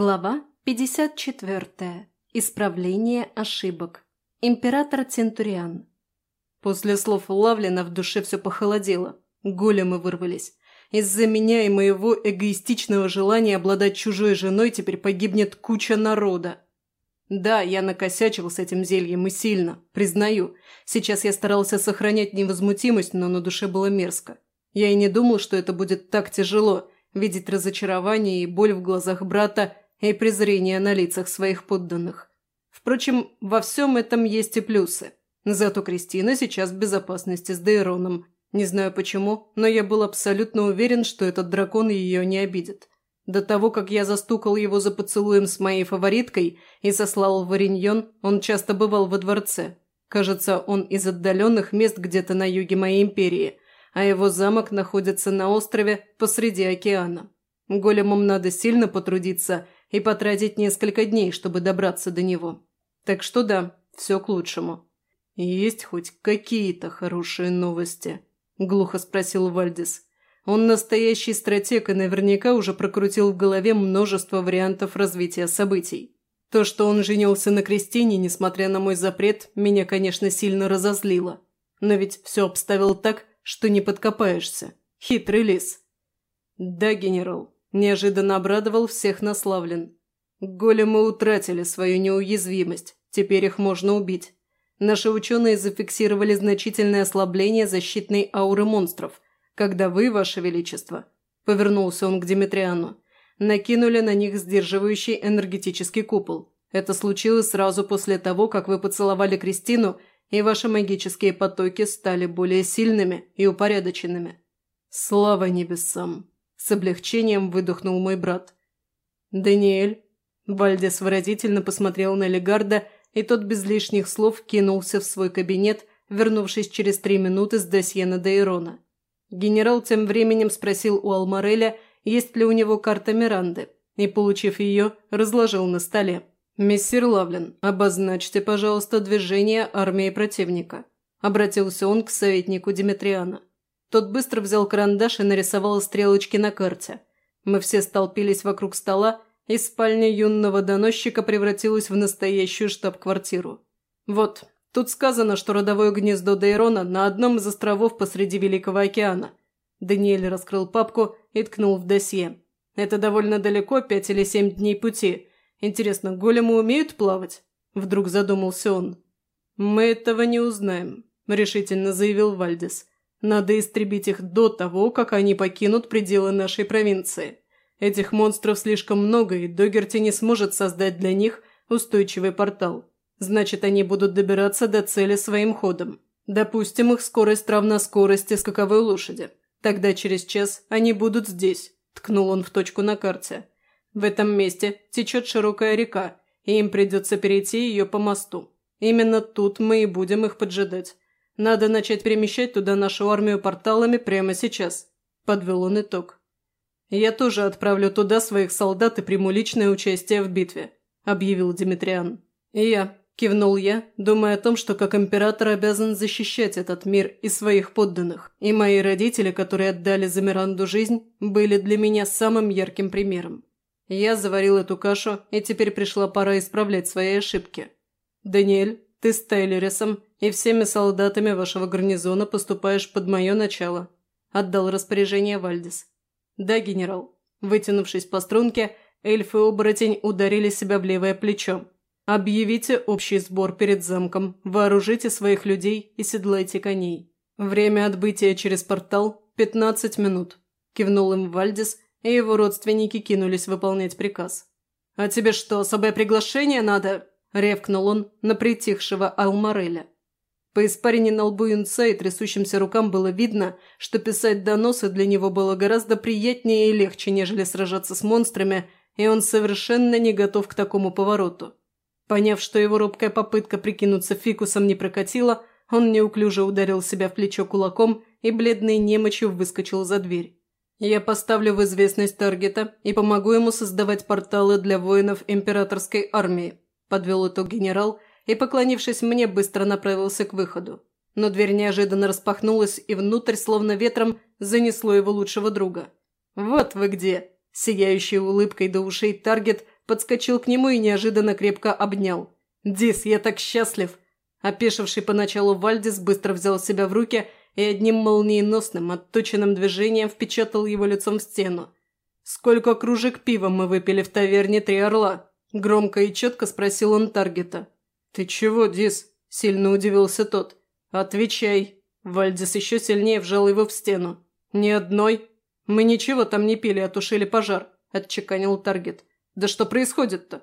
Глава 54. Исправление ошибок. Император Центуриан. После слов Лавлина в душе все похолодело. Големы вырвались. Из-за меня и моего эгоистичного желания обладать чужой женой теперь погибнет куча народа. Да, я накосячил с этим зельем и сильно, признаю. Сейчас я старался сохранять невозмутимость, но на душе было мерзко. Я и не думал, что это будет так тяжело – видеть разочарование и боль в глазах брата и презрение на лицах своих подданных. Впрочем, во всем этом есть и плюсы. Зато Кристина сейчас в безопасности с Дейроном. Не знаю почему, но я был абсолютно уверен, что этот дракон ее не обидит. До того, как я застукал его за поцелуем с моей фавориткой и сослал в Ориньон, он часто бывал во дворце. Кажется, он из отдаленных мест где-то на юге моей империи – а его замок находится на острове посреди океана. Големам надо сильно потрудиться и потратить несколько дней, чтобы добраться до него. Так что да, все к лучшему. «Есть хоть какие-то хорошие новости?» – глухо спросил Вальдис. Он настоящий стратег и наверняка уже прокрутил в голове множество вариантов развития событий. То, что он женился на Кристине, несмотря на мой запрет, меня, конечно, сильно разозлило. Но ведь все обставил так, что не подкопаешься. Хитрый лис». «Да, генерал», – неожиданно обрадовал всех наславлен. «Големы утратили свою неуязвимость, теперь их можно убить. Наши ученые зафиксировали значительное ослабление защитной ауры монстров, когда вы, ваше величество», – повернулся он к Димитриану, – накинули на них сдерживающий энергетический купол. Это случилось сразу после того, как вы поцеловали Кристину и ваши магические потоки стали более сильными и упорядоченными. Слава небесам!» – с облегчением выдохнул мой брат. «Даниэль?» Вальдес выразительно посмотрел на Легарда, и тот без лишних слов кинулся в свой кабинет, вернувшись через три минуты с досье на Дейрона. Генерал тем временем спросил у Алмареля, есть ли у него карта Миранды, и, получив ее, разложил на столе. «Мессир Лавлин, обозначьте, пожалуйста, движение армии противника», – обратился он к советнику Димитриана. Тот быстро взял карандаш и нарисовал стрелочки на карте. Мы все столпились вокруг стола, и спальня юного доносчика превратилась в настоящую штаб-квартиру. Вот, тут сказано, что родовое гнездо Дейрона на одном из островов посреди Великого океана. Даниэль раскрыл папку и ткнул в досье. Это довольно далеко, пять или семь дней пути – Интересно, големы умеют плавать?» Вдруг задумался он. «Мы этого не узнаем», – решительно заявил Вальдес. «Надо истребить их до того, как они покинут пределы нашей провинции. Этих монстров слишком много, и Догерти не сможет создать для них устойчивый портал. Значит, они будут добираться до цели своим ходом. Допустим, их скорость равна скорости скаковой лошади. Тогда через час они будут здесь», – ткнул он в точку на карте. В этом месте течет широкая река, и им придется перейти ее по мосту. Именно тут мы и будем их поджидать. Надо начать перемещать туда нашу армию порталами прямо сейчас», – подвел он итог. «Я тоже отправлю туда своих солдат и приму личное участие в битве», – объявил Димитриан. «И я», – кивнул я, думая о том, что как император обязан защищать этот мир и своих подданных. И мои родители, которые отдали за Миранду жизнь, были для меня самым ярким примером. Я заварил эту кашу, и теперь пришла пора исправлять свои ошибки. Даниэль, ты с Тайлерисом и всеми солдатами вашего гарнизона поступаешь под мое начало», – отдал распоряжение Вальдис. «Да, генерал». Вытянувшись по струнке, эльф и оборотень ударили себя в левое плечо. «Объявите общий сбор перед замком, вооружите своих людей и седлайте коней. Время отбытия через портал – 15 минут», – кивнул им Вальдис – и его родственники кинулись выполнять приказ. «А тебе что, особое приглашение надо?» – ревкнул он на притихшего Алмареля. По испарине на лбу юнца и трясущимся рукам было видно, что писать доносы для него было гораздо приятнее и легче, нежели сражаться с монстрами, и он совершенно не готов к такому повороту. Поняв, что его робкая попытка прикинуться фикусом не прокатила, он неуклюже ударил себя в плечо кулаком и бледной немочью выскочил за дверь. Я поставлю в известность таргета и помогу ему создавать порталы для воинов императорской армии», – подвел итог генерал и, поклонившись мне, быстро направился к выходу. Но дверь неожиданно распахнулась, и внутрь, словно ветром, занесло его лучшего друга. «Вот вы где!» – сияющей улыбкой до ушей таргет подскочил к нему и неожиданно крепко обнял. «Дис, я так счастлив!» Опешивший поначалу Вальдис быстро взял себя в руки и одним молниеносным, отточенным движением впечатал его лицом в стену. «Сколько кружек пива мы выпили в таверне «Три орла»?» Громко и четко спросил он Таргета. «Ты чего, Дис?» – сильно удивился тот. «Отвечай». Вальдис еще сильнее вжал его в стену. «Ни одной?» «Мы ничего там не пили, а тушили пожар», – отчеканил Таргет. «Да что происходит-то?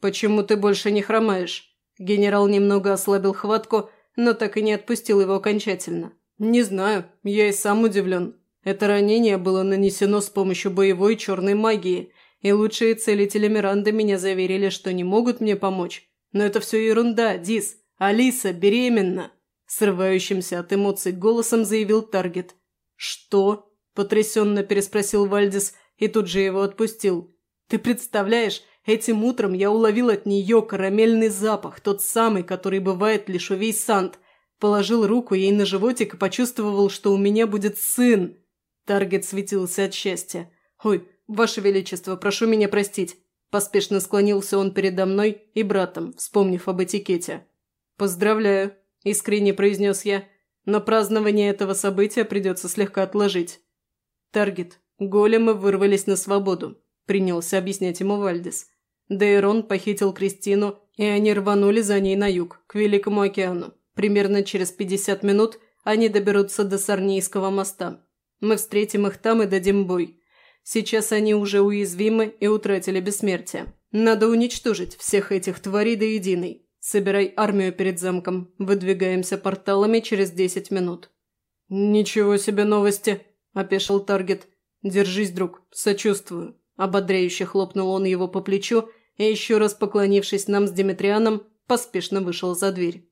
Почему ты больше не хромаешь?» Генерал немного ослабил хватку, но так и не отпустил его окончательно. «Не знаю, я и сам удивлен. Это ранение было нанесено с помощью боевой черной магии, и лучшие целители Миранды меня заверили, что не могут мне помочь. Но это все ерунда, Дис. Алиса беременна!» Срывающимся от эмоций голосом заявил Таргет. «Что?» – потрясенно переспросил Вальдис и тут же его отпустил. «Ты представляешь, этим утром я уловил от нее карамельный запах, тот самый, который бывает лишь у Вейсант. Положил руку ей на животик и почувствовал, что у меня будет сын». Таргет светился от счастья. «Ой, ваше величество, прошу меня простить». Поспешно склонился он передо мной и братом, вспомнив об этикете. «Поздравляю», – искренне произнес я, – «но празднование этого события придется слегка отложить». «Таргет, големы вырвались на свободу», – принялся объяснять ему Вальдис. Дейрон похитил Кристину, и они рванули за ней на юг, к Великому океану. Примерно через 50 минут они доберутся до Сарнийского моста. Мы встретим их там и дадим бой. Сейчас они уже уязвимы и утратили бессмертие. Надо уничтожить всех этих тварей до единой. Собирай армию перед замком. Выдвигаемся порталами через 10 минут». «Ничего себе новости!» – опешил Таргет. «Держись, друг, сочувствую». Ободряюще хлопнул он его по плечу и, еще раз поклонившись нам с Димитрианом, поспешно вышел за дверь.